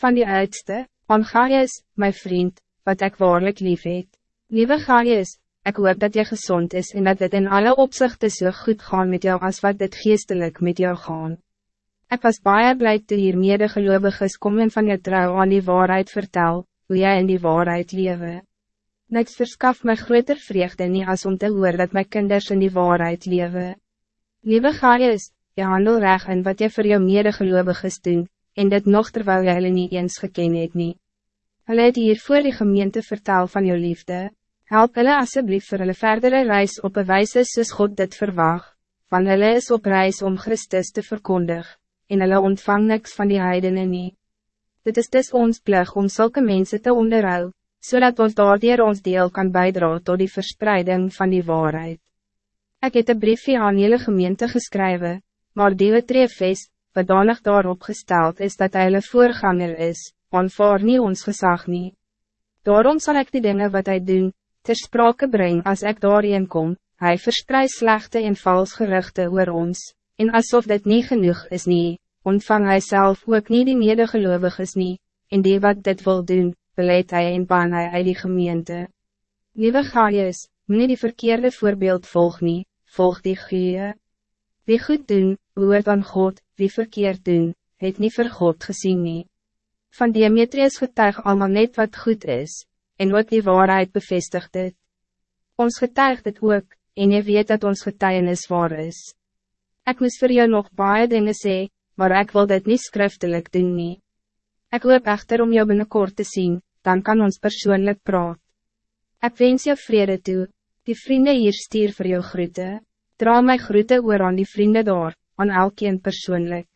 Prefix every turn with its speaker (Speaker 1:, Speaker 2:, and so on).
Speaker 1: van die oudste, aan Gaius, my vriend, wat ik waarlijk lief het. Lieve Gaius, ik hoop dat je gezond is en dat het in alle opzichten zo so goed gaan met jou als wat dit geestelijk met jou gaan. Ik was baie blij toe hier mede gelovig is kom en van je trouw aan die waarheid vertel, hoe jij in die waarheid lewe. Niks verskaf my groter vreugde nie as om te hoor dat my kinders in die waarheid lewe. Lieve Gaius, je handel reg in wat je voor jou mede gelovig is doen, en dit nog terwijl jy hulle nie eens geken het nie. Hulle het hier voor die gemeente vertel van jou liefde, help hulle asseblief vir hulle verdere reis op een wijze soos God dit verwaag, van hulle is op reis om Christus te verkondig, en hulle ontvang niks van die heidene nie. Dit is dus ons plig om zulke mensen te onderhou, zodat ons daardier ons deel kan bijdragen tot die verspreiding van die waarheid. Ik heb een briefje aan jullie gemeente geschreven, maar die Trefes, bedanig daarop gesteld is dat hij een voorganger is, aanvaar nie ons gezag nie. Daarom zal ik die dingen wat hij doen, ter sprake brengen als ik daarin kom, hij verspreidt slechte en vals geruchten oor ons, en alsof dit niet genoeg is nie, ontvang hij zelf ook niet die medegelovig is nie, en die wat dit wil doen, beleid hij en baan hij uit die gemeente. Lieve Gaius, moet die verkeerde voorbeeld volg nie, volg die goeie. Wie goed doen, hoort aan God, wie verkeerd doen, het niet vir God gezien nie. Van Demetrius getuig allemaal net wat goed is, en ook die waarheid bevestigt dit. Ons getuigt het ook, en je weet dat ons getuigenis waar is. Ik moest voor jou nog baie dingen sê, maar ik wil dit niet schriftelijk doen nie. Ik hoop echter om jou binnenkort te zien, dan kan ons persoonlijk praat. Ik wens jou vrede toe, die vrienden hier stier voor jou groeten. Dra my groete oor aan die vrienden daar, aan elkeen persoonlijk.